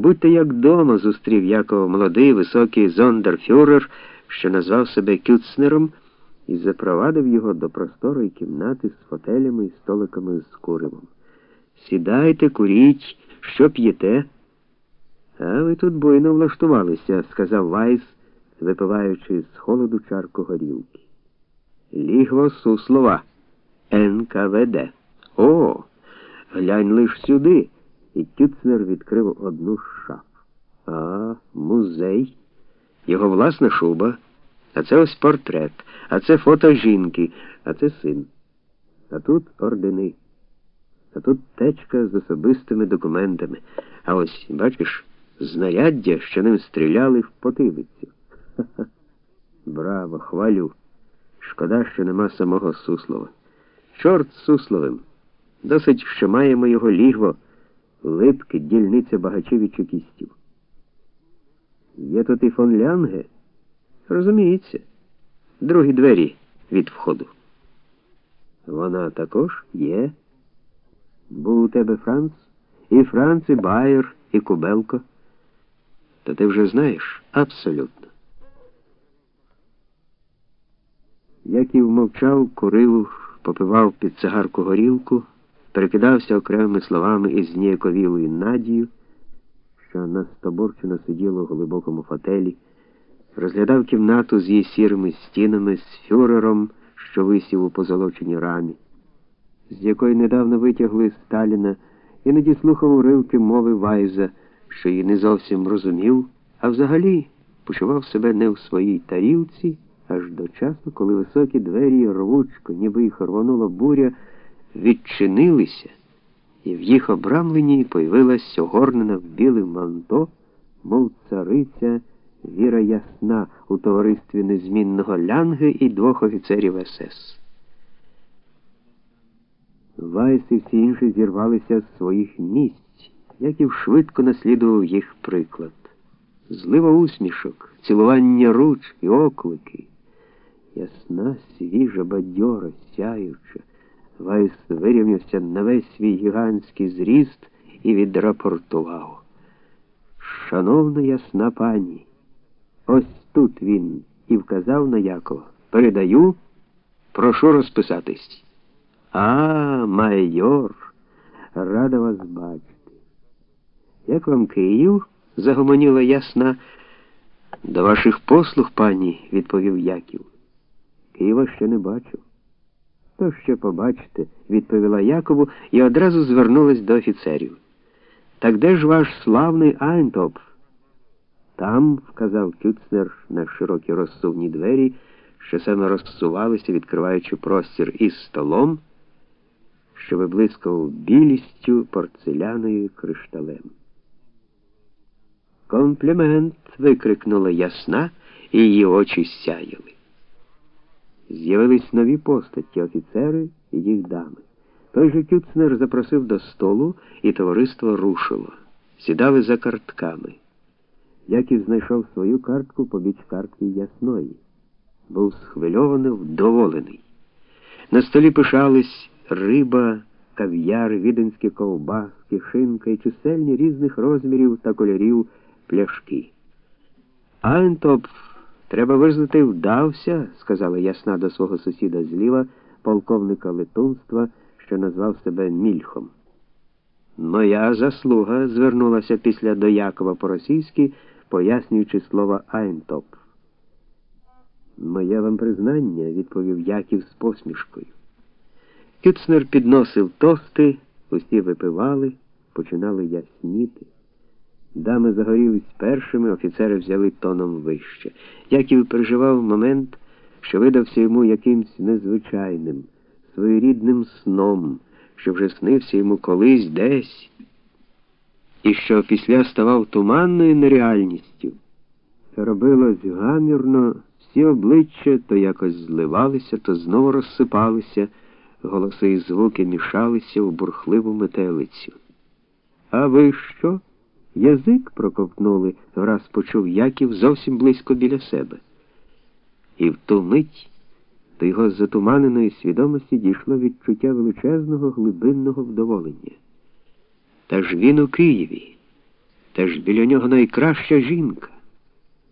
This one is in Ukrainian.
Будьте як дома, зустрів Якова молодий, високий зондерфюрер, що назвав себе Кюцнером, і запровадив його до просторої кімнати з фотелями і столиками з куривом. Сідайте, куріть, що п'єте? А ви тут буйно влаштувалися, сказав Вайс, випиваючи з холоду чарку горілки. Лігво Суслова, НКВД. О, глянь лиш сюди. І Тюцнер відкрив одну шаф. А, музей. Його власна шуба. А це ось портрет, а це фото жінки, а це син. А тут ордени. А тут течка з особистими документами. А ось, бачиш, знаряддя, що ним стріляли в потилицю. Ха-ха. Браво, хвалю. Шкода, що нема самого Суслова. Чорт Сусловим. Досить, що маємо його лігво, липки, дільниця багачів і чекістів. Є тут і фон Лянге? Розуміється, другі двері від входу. Вона також є. Був у тебе Франц, і Франц, і Байер, і Кубелко. То ти вже знаєш абсолютно. Яків мовчав, курив, попивав під цигарку горілку, перекидався окремими словами із ніяковілою надією, що настоборчено сиділо у глибокому фотелі, розглядав кімнату з її сірими стінами, з фюрером, що висів у позолоченій рамі, з якої недавно витягли Сталіна, іноді слухав уривки мови Вайза, що її не зовсім розумів, а взагалі почував себе не в своїй тарілці аж до часу, коли високі двері рвучко, ніби їх рванула буря, відчинилися, і в їх обрамленні появилась огорнена в біле манто, мов цариця Віра Ясна у товаристві незмінного Лянги і двох офіцерів СС. Вайс і всі інші зірвалися з своїх місць, як і швидко наслідував їх приклад. Злива усмішок, цілування руч і оклики ясна, свіжа, бадьора, сяюча. Вайс вирівнявся на весь свій гігантський зріст і відрапортував. Шановна ясна пані, ось тут він і вказав на Якова. Передаю, прошу розписатись. А, майор, рада вас бачити. Як вам Київ? загомоніла ясна. До ваших послуг, пані, відповів Яків. Києва ще не бачив. То ще побачите, відповіла Якову і одразу звернулась до офіцерів. Так де ж ваш славний Айнтоп? Там, вказав Кюцнер на широкі розсувні двері, що саме розсувалися, відкриваючи простір із столом, що виблискав білістю порцеляною кришталем. Комплімент. викрикнула ясна, і її очі сяяли. З'явились нові постаті, офіцери і їх дами. Той же Кюцнер запросив до столу, і товариство рушило. Сідали за картками. Яків знайшов свою картку побіч картки ясної. Був схвильований, вдоволений. На столі пишались риба, кав'яр, віденські ковбаски, шинка і чисельні різних розмірів та кольорів пляшки. Антоп Треба визнати, вдався, сказала ясна до свого сусіда зліва, полковника литунства, що назвав себе Мільхом. Моя заслуга звернулася після до Якова по-російськи, пояснюючи слово Айнтоп. Моє вам признання, відповів Яків з посмішкою. Кюцнер підносив тости, усі випивали, починали ясніти. Дами загорілись першими, офіцери взяли тоном вище. Яків переживав момент, що видався йому якимсь незвичайним, своєрідним сном, що вже снився йому колись десь, і що після ставав туманною нереальністю. Це робилось гамірно, всі обличчя то якось зливалися, то знову розсипалися, голоси і звуки мішалися у бурхливу метелицю. А ви що? Язик проковтнули, раз почув Яків зовсім близько біля себе. І в ту мить до його затуманеної свідомості дійшло відчуття величезного глибинного вдоволення. Та ж він у Києві. Та ж біля нього найкраща жінка.